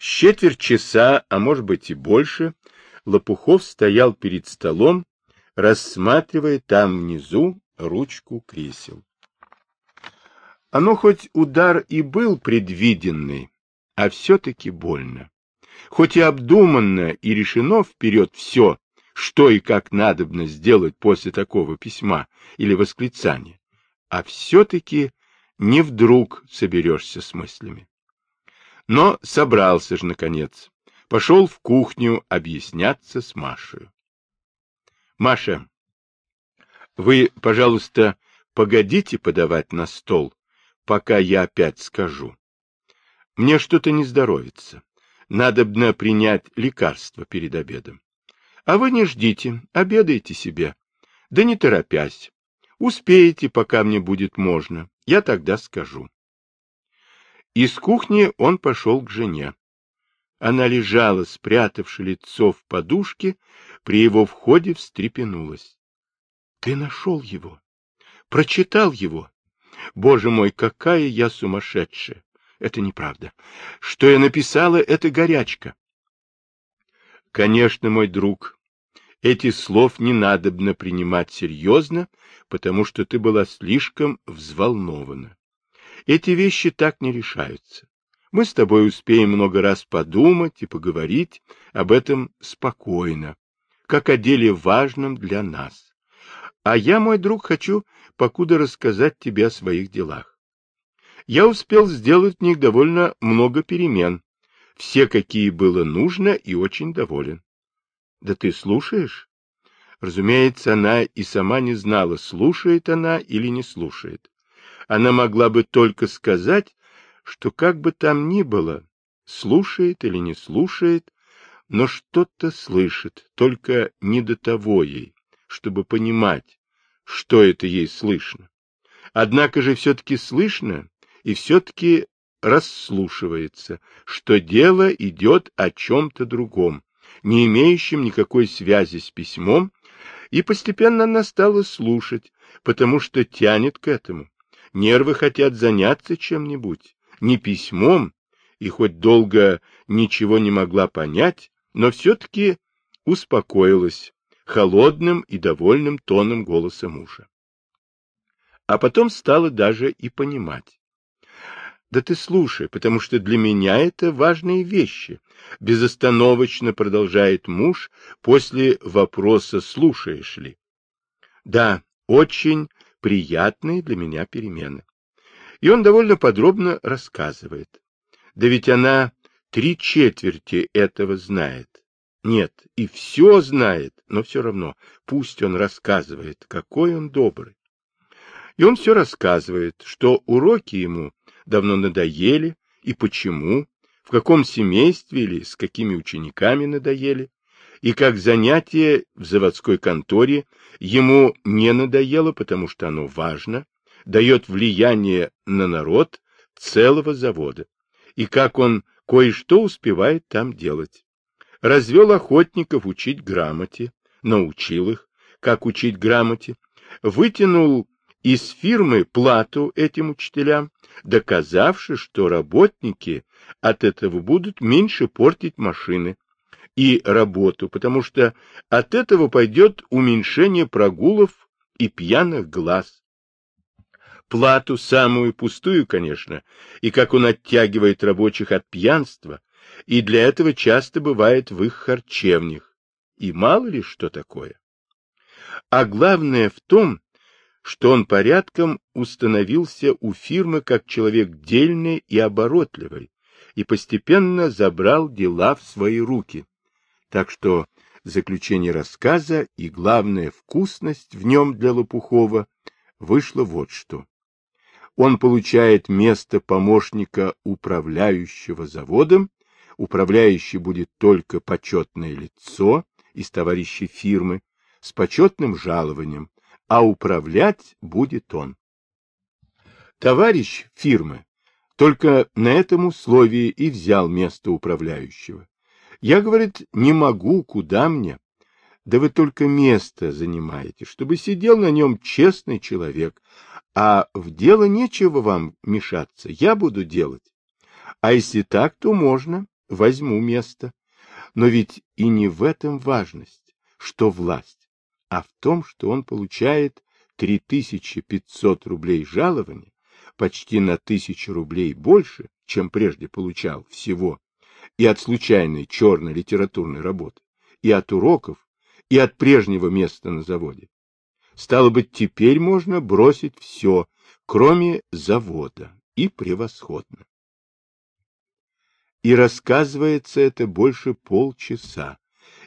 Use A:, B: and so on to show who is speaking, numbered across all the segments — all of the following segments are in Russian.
A: С четверть часа, а может быть и больше, Лопухов стоял перед столом, рассматривая там внизу ручку кресел. Оно хоть удар и был предвиденный, а все-таки больно. Хоть и обдуманно и решено вперед все, что и как надобно сделать после такого письма или восклицания, а все-таки не вдруг соберешься с мыслями. Но собрался же, наконец, пошел в кухню объясняться с Машей. Маша, вы, пожалуйста, погодите подавать на стол, пока я опять скажу. Мне что-то не здоровится. Надобно принять лекарство перед обедом. А вы не ждите, обедайте себе. Да не торопясь. Успеете, пока мне будет можно. Я тогда скажу. Из кухни он пошел к жене. Она лежала, спрятавши лицо в подушке, при его входе встрепенулась. — Ты нашел его? Прочитал его? Боже мой, какая я сумасшедшая! Это неправда. Что я написала, это горячка. Конечно, мой друг, эти слов не надобно принимать серьезно, потому что ты была слишком взволнована. Эти вещи так не решаются. Мы с тобой успеем много раз подумать и поговорить об этом спокойно, как о деле важном для нас. А я, мой друг, хочу покуда рассказать тебе о своих делах. Я успел сделать в них довольно много перемен, все, какие было нужно, и очень доволен. Да ты слушаешь? Разумеется, она и сама не знала, слушает она или не слушает. Она могла бы только сказать, что как бы там ни было, слушает или не слушает, но что-то слышит, только не до того ей, чтобы понимать, что это ей слышно. Однако же все-таки слышно и все-таки расслушивается, что дело идет о чем-то другом, не имеющем никакой связи с письмом, и постепенно она стала слушать, потому что тянет к этому. Нервы хотят заняться чем-нибудь, не письмом, и хоть долго ничего не могла понять, но все-таки успокоилась холодным и довольным тоном голоса мужа. А потом стала даже и понимать. Да ты слушай, потому что для меня это важные вещи. Безостановочно продолжает муж после вопроса «слушаешь ли?». Да, очень приятные для меня перемены. И он довольно подробно рассказывает. Да ведь она три четверти этого знает. Нет, и все знает, но все равно пусть он рассказывает, какой он добрый. И он все рассказывает, что уроки ему давно надоели и почему, в каком семействе или с какими учениками надоели, и как занятие в заводской конторе ему не надоело, потому что оно важно, дает влияние на народ целого завода, и как он кое-что успевает там делать. Развел охотников учить грамоте, научил их, как учить грамоте, вытянул из фирмы плату этим учителям, доказавши, что работники от этого будут меньше портить машины и работу, потому что от этого пойдет уменьшение прогулов и пьяных глаз. Плату самую пустую, конечно, и как он оттягивает рабочих от пьянства, и для этого часто бывает в их харчевнях. И мало ли что такое. А главное в том, что он порядком установился у фирмы как человек дельный и оборотливый, и постепенно забрал дела в свои руки. Так что заключение рассказа и главная вкусность в нем для Лопухова вышло вот что. Он получает место помощника управляющего заводом, управляющий будет только почетное лицо из товарищей фирмы с почетным жалованием, а управлять будет он. Товарищ фирмы только на этом условии и взял место управляющего. Я, говорит, не могу, куда мне? Да вы только место занимаете, чтобы сидел на нем честный человек, а в дело нечего вам мешаться, я буду делать. А если так, то можно, возьму место. Но ведь и не в этом важность, что власть, а в том, что он получает 3500 рублей жалования, почти на тысячу рублей больше, чем прежде получал всего, и от случайной черной литературной работы, и от уроков, и от прежнего места на заводе. Стало быть, теперь можно бросить все, кроме завода, и превосходно. И рассказывается это больше полчаса,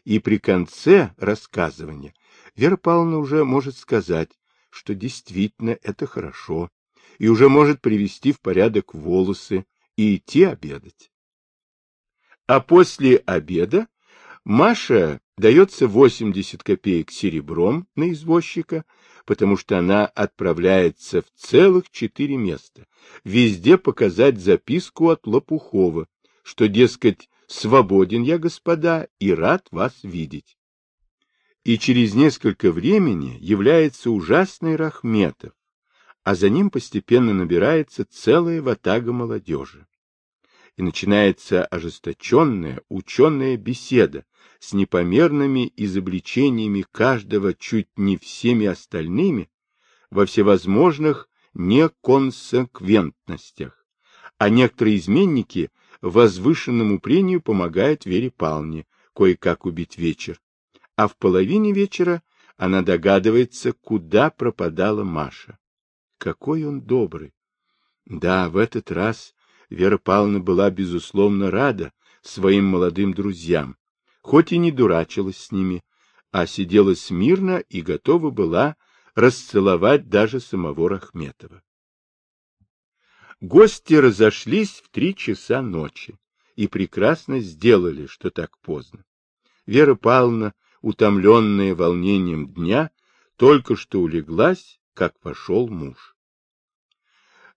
A: и при конце рассказывания Вера Павловна уже может сказать, что действительно это хорошо, и уже может привести в порядок волосы и идти обедать. А после обеда Маша дается 80 копеек серебром на извозчика, потому что она отправляется в целых четыре места, везде показать записку от Лопухова, что, дескать, свободен я, господа, и рад вас видеть. И через несколько времени является ужасный Рахметов, а за ним постепенно набирается целая ватага молодежи. И начинается ожесточенная ученая беседа с непомерными изобличениями каждого чуть не всеми остальными во всевозможных неконсеквентностях, а некоторые изменники возвышенному прению помогают Вере Павловне кое-как убить вечер, а в половине вечера она догадывается, куда пропадала Маша. Какой он добрый! Да, в этот раз Вера Павловна была, безусловно, рада своим молодым друзьям, хоть и не дурачилась с ними, а сидела смирно и готова была расцеловать даже самого Рахметова. Гости разошлись в три часа ночи и прекрасно сделали, что так поздно. Вера Павловна, утомленная волнением дня, только что улеглась, как пошел муж.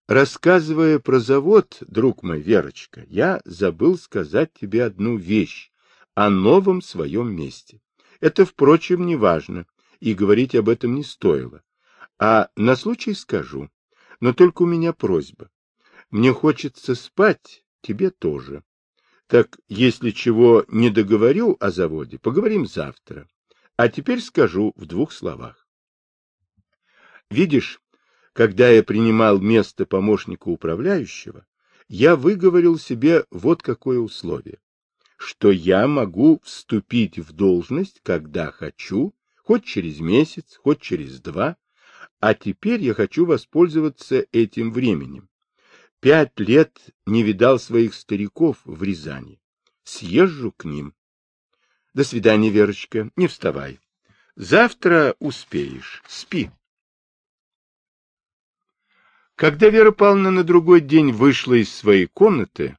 A: Рассказывая про завод, друг мой, Верочка, я забыл сказать тебе одну вещь о новом своем месте. Это, впрочем, не важно, и говорить об этом не стоило. А на случай скажу. Но только у меня просьба. Мне хочется спать, тебе тоже. Так, если чего не договорю о заводе, поговорим завтра. А теперь скажу в двух словах. Видишь, когда я принимал место помощника управляющего, я выговорил себе вот какое условие, что я могу вступить в должность, когда хочу, хоть через месяц, хоть через два, а теперь я хочу воспользоваться этим временем. Пять лет не видал своих стариков в Рязани. Съезжу к ним. До свидания, Верочка, не вставай. Завтра успеешь, спи. Когда Вера Павловна на другой день вышла из своей комнаты,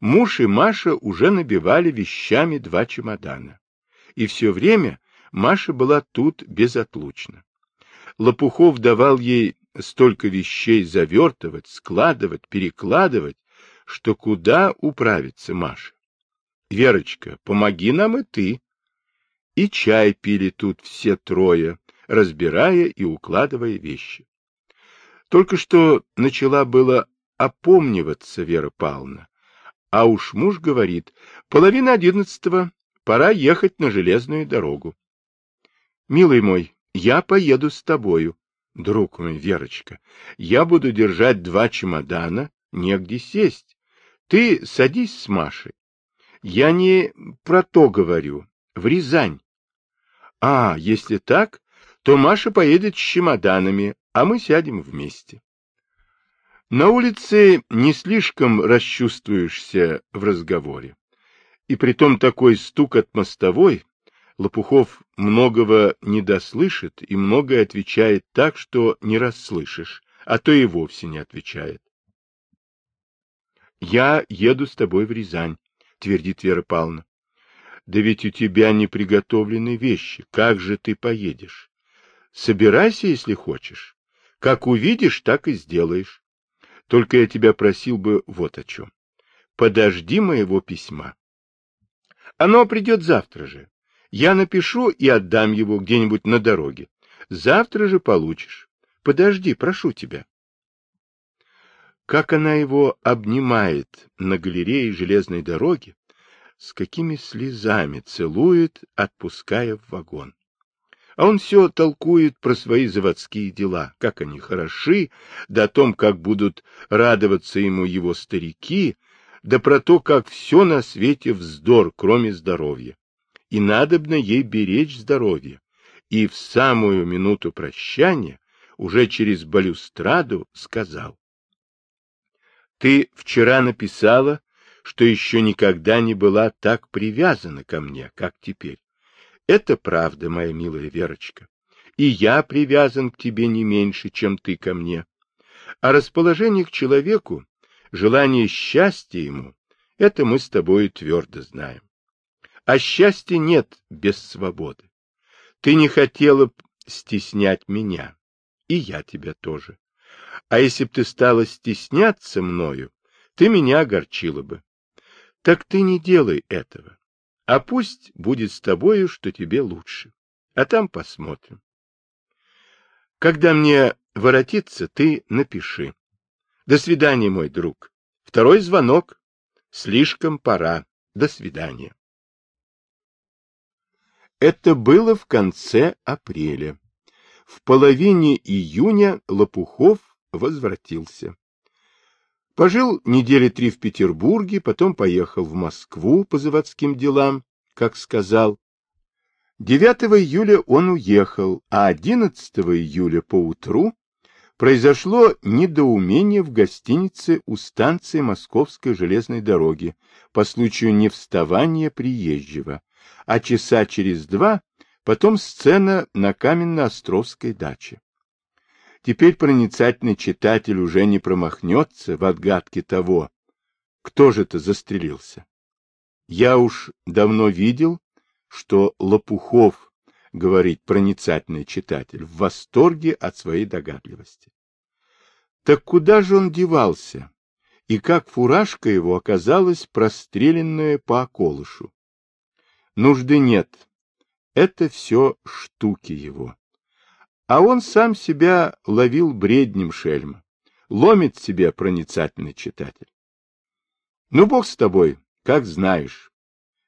A: муж и Маша уже набивали вещами два чемодана. И все время Маша была тут безотлучно. Лопухов давал ей столько вещей завертывать, складывать, перекладывать, что куда управится Маша. Верочка, помоги нам и ты. И чай пили тут все трое, разбирая и укладывая вещи. Только что начала было опомниваться Вера Павловна, а уж муж говорит, половина одиннадцатого, пора ехать на железную дорогу. Милый мой, я поеду с тобою. Друг мой, Верочка, я буду держать два чемодана, негде сесть. Ты садись с Машей. Я не про то говорю, в Рязань. А, если так, то Маша поедет с чемоданами, а мы сядем вместе. На улице не слишком расчувствуешься в разговоре. И притом такой стук от мостовой, Лопухов многого не дослышит и многое отвечает так, что не расслышишь, а то и вовсе не отвечает. «Я еду с тобой в Рязань», — твердит Вера Павловна. «Да ведь у тебя не приготовлены вещи. Как же ты поедешь? Собирайся, если хочешь. Как увидишь, так и сделаешь. Только я тебя просил бы вот о чем. Подожди моего письма. Оно придет завтра же. Я напишу и отдам его где-нибудь на дороге. Завтра же получишь. Подожди, прошу тебя. Как она его обнимает на галерее железной дороги, с какими слезами целует, отпуская в вагон. А он все толкует про свои заводские дела, как они хороши, да о том, как будут радоваться ему его старики, да про то, как все на свете вздор, кроме здоровья. И надобно ей беречь здоровье. И в самую минуту прощания, уже через балюстраду, сказал. Ты вчера написала, что еще никогда не была так привязана ко мне, как теперь. Это правда, моя милая Верочка. И я привязан к тебе не меньше, чем ты ко мне. А расположение к человеку, желание счастья ему, это мы с тобой твердо знаем. А счастья нет без свободы. Ты не хотела стеснять меня, и я тебя тоже. А если б ты стала стесняться мною, ты меня огорчила бы. Так ты не делай этого. А пусть будет с тобою, что тебе лучше. А там посмотрим. Когда мне воротиться, ты напиши. До свидания, мой друг. Второй звонок. Слишком пора. До свидания. Это было в конце апреля. В половине июня Лопухов возвратился. Пожил недели три в Петербурге, потом поехал в Москву по заводским делам, как сказал. 9 июля он уехал, а 11 июля поутру произошло недоумение в гостинице у станции Московской железной дороги по случаю невставания приезжего, а часа через два потом сцена на Каменно-Островской даче. Теперь проницательный читатель уже не промахнется в отгадке того, кто же это застрелился. Я уж давно видел, что Лопухов, говорит проницательный читатель, в восторге от своей догадливости. Так куда же он девался? И как фуражка его оказалась простреленная по околышу? Нужды нет. Это все штуки его. А он сам себя ловил бреднем шельма. Ломит себе проницательный читатель. Ну, бог с тобой, как знаешь.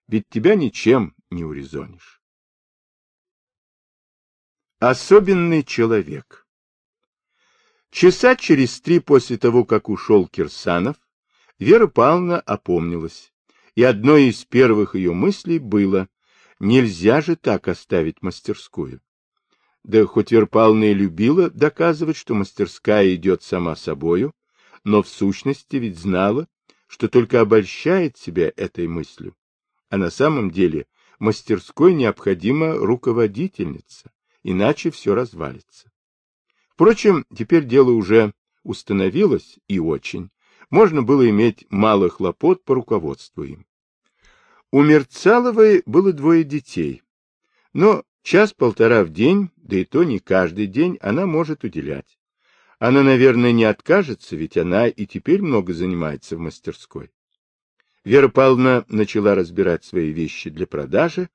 A: Ведь тебя ничем не урезонишь. Особенный человек. Часа через три после того, как ушел Кирсанов, Вера Павловна опомнилась, и одной из первых ее мыслей было, нельзя же так оставить мастерскую. Да хоть Верпална и любила доказывать, что мастерская идет сама собою, но в сущности ведь знала, что только обольщает себя этой мыслью. А на самом деле мастерской необходима руководительница, иначе все развалится. Впрочем, теперь дело уже установилось и очень. Можно было иметь мало хлопот по руководству им. У Мерцаловой было двое детей, но Час-полтора в день, да и то не каждый день, она может уделять. Она, наверное, не откажется, ведь она и теперь много занимается в мастерской. Вера Павловна начала разбирать свои вещи для продажи,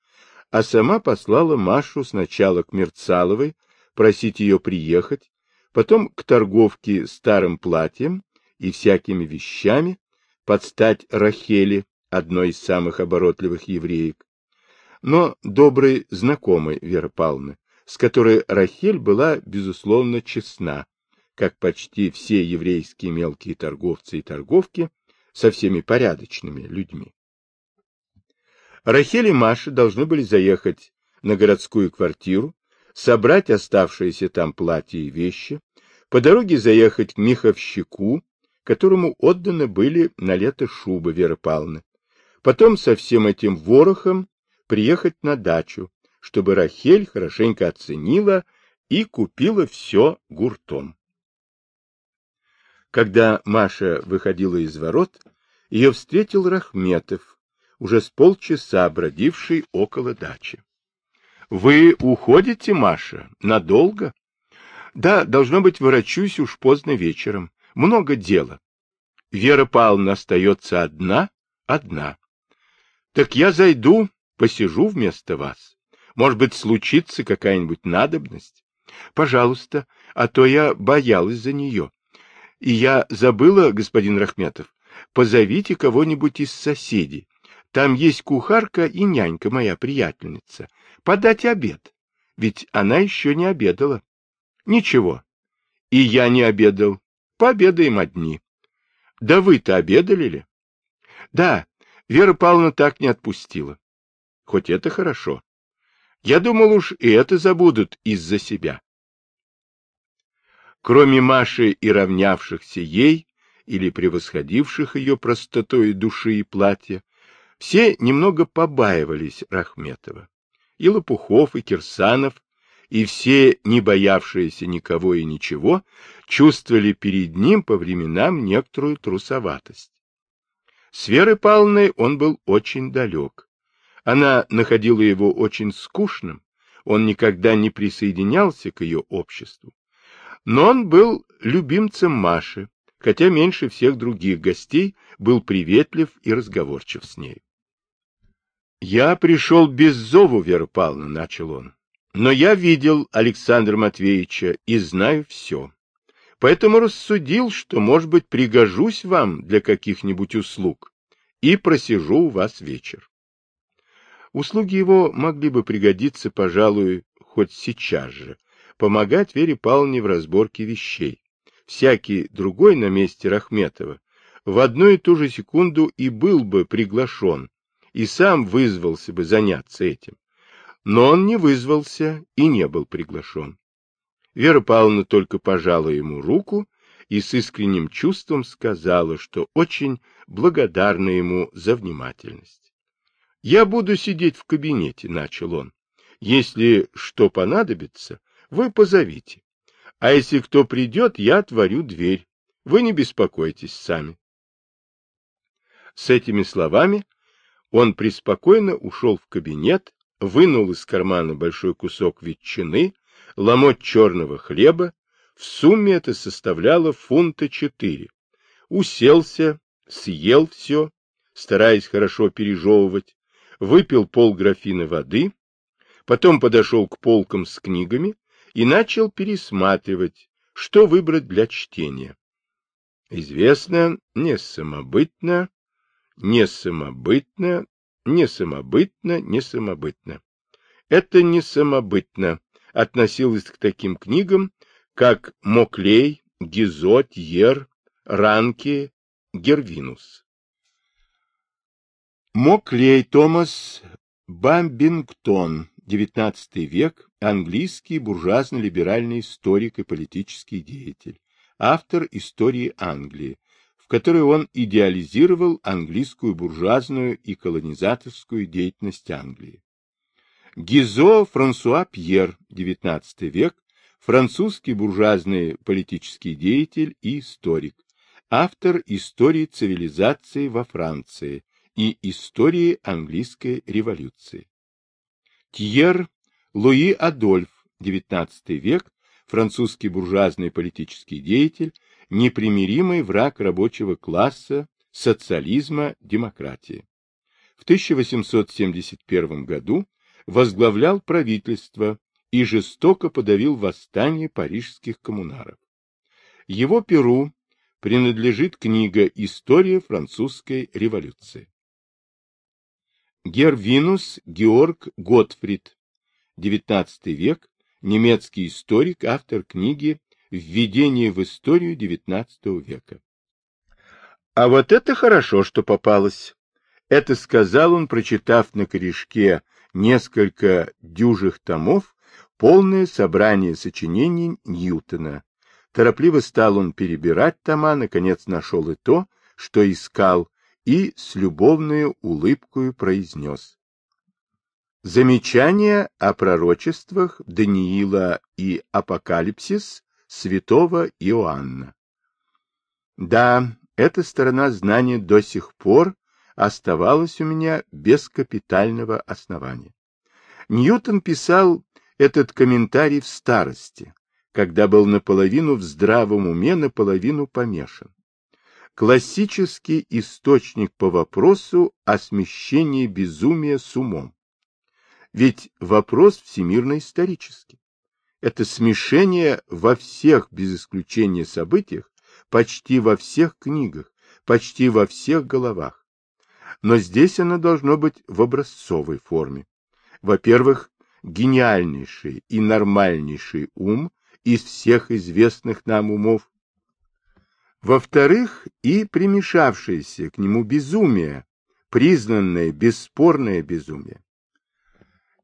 A: а сама послала Машу сначала к Мерцаловой, просить ее приехать, потом к торговке старым платьем и всякими вещами, подстать Рахели, одной из самых оборотливых евреек, но добрый знакомый Веры Павловны, с которой Рахель была, безусловно, честна, как почти все еврейские мелкие торговцы и торговки со всеми порядочными людьми. Рахель и Маша должны были заехать на городскую квартиру, собрать оставшиеся там платья и вещи, по дороге заехать к меховщику, которому отданы были на лето шубы Веры Павловны, потом со всем этим ворохом приехать на дачу, чтобы Рахель хорошенько оценила и купила все гуртом. Когда Маша выходила из ворот, ее встретил Рахметов, уже с полчаса бродивший около дачи. — Вы уходите, Маша, надолго? — Да, должно быть, ворочусь уж поздно вечером. Много дела. Вера Павловна остается одна? Одна. — Так я зайду, Посижу вместо вас. Может быть, случится какая-нибудь надобность? Пожалуйста, а то я боялась за нее. И я забыла, господин Рахметов, позовите кого-нибудь из соседей. Там есть кухарка и нянька моя приятельница. Подать обед. Ведь она еще не обедала. Ничего. И я не обедал. Пообедаем одни. Да вы-то обедали ли? Да, Вера Павловна так не отпустила. Хоть это хорошо. Я думал уж и это забудут из-за себя. Кроме Маши и равнявшихся ей, или превосходивших ее простотой души и платья, все немного побаивались Рахметова. И Лопухов, и Кирсанов, и все, не боявшиеся никого и ничего, чувствовали перед ним по временам некоторую трусоватость. С Верой Павловной он был очень далек. Она находила его очень скучным, он никогда не присоединялся к ее обществу. Но он был любимцем Маши, хотя меньше всех других гостей был приветлив и разговорчив с ней. «Я пришел без зову, Вера Павловна», — начал он. «Но я видел Александра Матвеевича и знаю все. Поэтому рассудил, что, может быть, пригожусь вам для каких-нибудь услуг и просижу у вас вечер». Услуги его могли бы пригодиться, пожалуй, хоть сейчас же, помогать Вере Павловне в разборке вещей всякий другой на месте Рахметова, в одну и ту же секунду и был бы приглашен, и сам вызвался бы заняться этим. Но он не вызвался и не был приглашен. Вера Павловна только пожала ему руку и с искренним чувством сказала, что очень благодарна ему за внимательность. — Я буду сидеть в кабинете, — начал он. — Если что понадобится, вы позовите. А если кто придет, я отворю дверь. Вы не беспокойтесь сами. С этими словами он преспокойно ушел в кабинет, вынул из кармана большой кусок ветчины, ломоть черного хлеба, в сумме это составляло фунта четыре. Уселся, съел все, стараясь хорошо пережевывать, выпил полграфина воды, потом подошел к полкам с книгами и начал пересматривать, что выбрать для чтения. Известно, не самобытно, не самобытно, не самобытно, не самобытно. Это не самобытно относилось к таким книгам, как Моклей, Гизот, Ер, Ранки, Гервинус. Моклей Томас Бамбингтон, XIX век, английский буржуазно-либеральный историк и политический деятель, автор истории Англии, в которой он идеализировал английскую буржуазную и колонизаторскую деятельность Англии. Гизо Франсуа Пьер, XIX век, французский буржуазный политический деятель и историк, автор истории цивилизации во Франции и истории английской революции. Тьер Луи Адольф, XIX век, французский буржуазный политический деятель, непримиримый враг рабочего класса, социализма, демократии. В 1871 году возглавлял правительство и жестоко подавил восстание парижских коммунаров. Его перу принадлежит книга «История французской революции». Гервинус Георг Готфрид, XIX век, немецкий историк, автор книги «Введение в историю XIX века». А вот это хорошо, что попалось. Это сказал он, прочитав на корешке несколько дюжих томов, полное собрание сочинений Ньютона. Торопливо стал он перебирать тома, наконец нашел и то, что искал, и с любовной улыбкой произнес. Замечание о пророчествах Даниила и Апокалипсис святого Иоанна. Да, эта сторона знания до сих пор оставалась у меня без капитального основания. Ньютон писал этот комментарий в старости, когда был наполовину в здравом уме, наполовину помешан. Классический источник по вопросу о смещении безумия с умом. Ведь вопрос всемирно-исторический. Это смешение во всех, без исключения, событиях, почти во всех книгах, почти во всех головах. Но здесь оно должно быть в образцовой форме. Во-первых, гениальнейший и нормальнейший ум из всех известных нам умов. Во-вторых, и примешавшееся к нему безумие, признанное бесспорное безумие.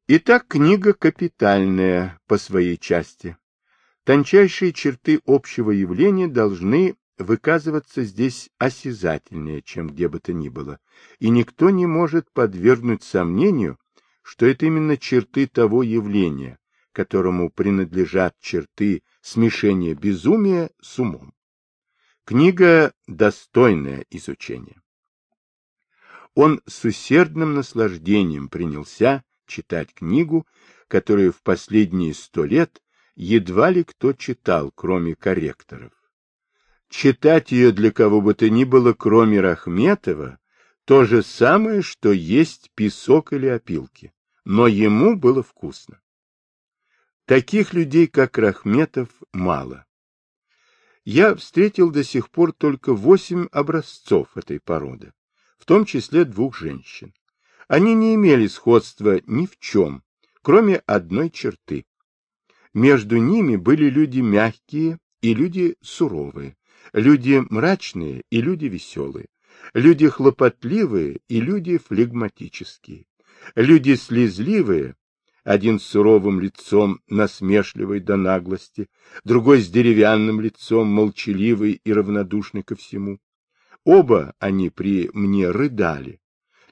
A: Итак, книга капитальная по своей части. Тончайшие черты общего явления должны выказываться здесь осязательнее, чем где бы то ни было, и никто не может подвергнуть сомнению, что это именно черты того явления, которому принадлежат черты смешения безумия с умом. Книга достойная изучения. Он с усердным наслаждением принялся читать книгу, которую в последние сто лет едва ли кто читал, кроме корректоров. Читать ее для кого бы то ни было, кроме Рахметова, то же самое, что есть песок или опилки, но ему было вкусно. Таких людей, как Рахметов, мало. Я встретил до сих пор только восемь образцов этой породы, в том числе двух женщин. Они не имели сходства ни в чем, кроме одной черты. Между ними были люди мягкие и люди суровые, люди мрачные и люди веселые, люди хлопотливые и люди флегматические, люди слезливые, один с суровым лицом, насмешливый до наглости, другой с деревянным лицом, молчаливый и равнодушный ко всему. Оба они при мне рыдали,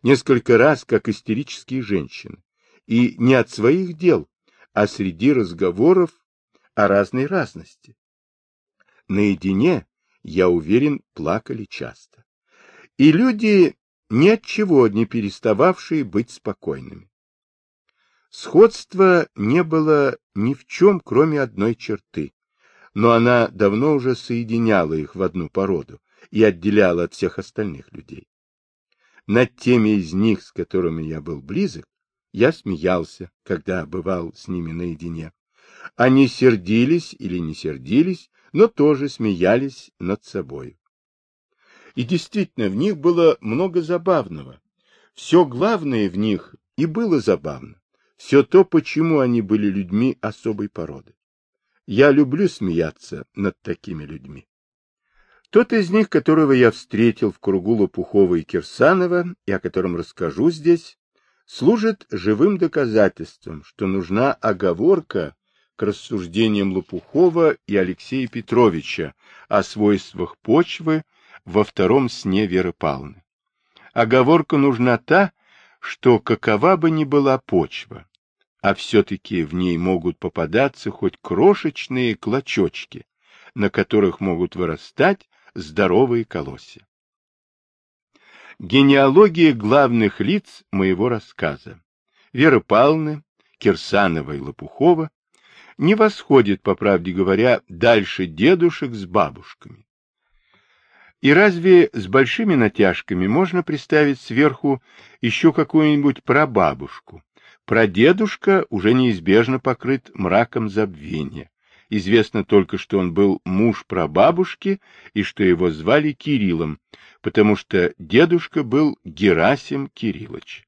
A: несколько раз, как истерические женщины, и не от своих дел, а среди разговоров о разной разности. Наедине, я уверен, плакали часто. И люди ни от чего не перестававшие быть спокойными. Сходства не было ни в чем, кроме одной черты, но она давно уже соединяла их в одну породу и отделяла от всех остальных людей. Над теми из них, с которыми я был близок, я смеялся, когда бывал с ними наедине. Они сердились или не сердились, но тоже смеялись над собой. И действительно, в них было много забавного. Все главное в них и было забавно. Все то, почему они были людьми особой породы. Я люблю смеяться над такими людьми. Тот из них, которого я встретил в кругу Лопухова и Кирсанова, и о котором расскажу здесь, служит живым доказательством, что нужна оговорка к рассуждениям Лопухова и Алексея Петровича о свойствах почвы во втором сне Веры Павловны. Оговорка нужна та, что какова бы ни была почва, а все-таки в ней могут попадаться хоть крошечные клочочки, на которых могут вырастать здоровые колосья. Генеалогия главных лиц моего рассказа Вера Павловна, Кирсанова и Лопухова не восходит, по правде говоря, дальше дедушек с бабушками. И разве с большими натяжками можно представить сверху еще какую-нибудь прабабушку? Прадедушка уже неизбежно покрыт мраком забвения. Известно только, что он был муж прабабушки и что его звали Кириллом, потому что дедушка был Герасим Кириллович.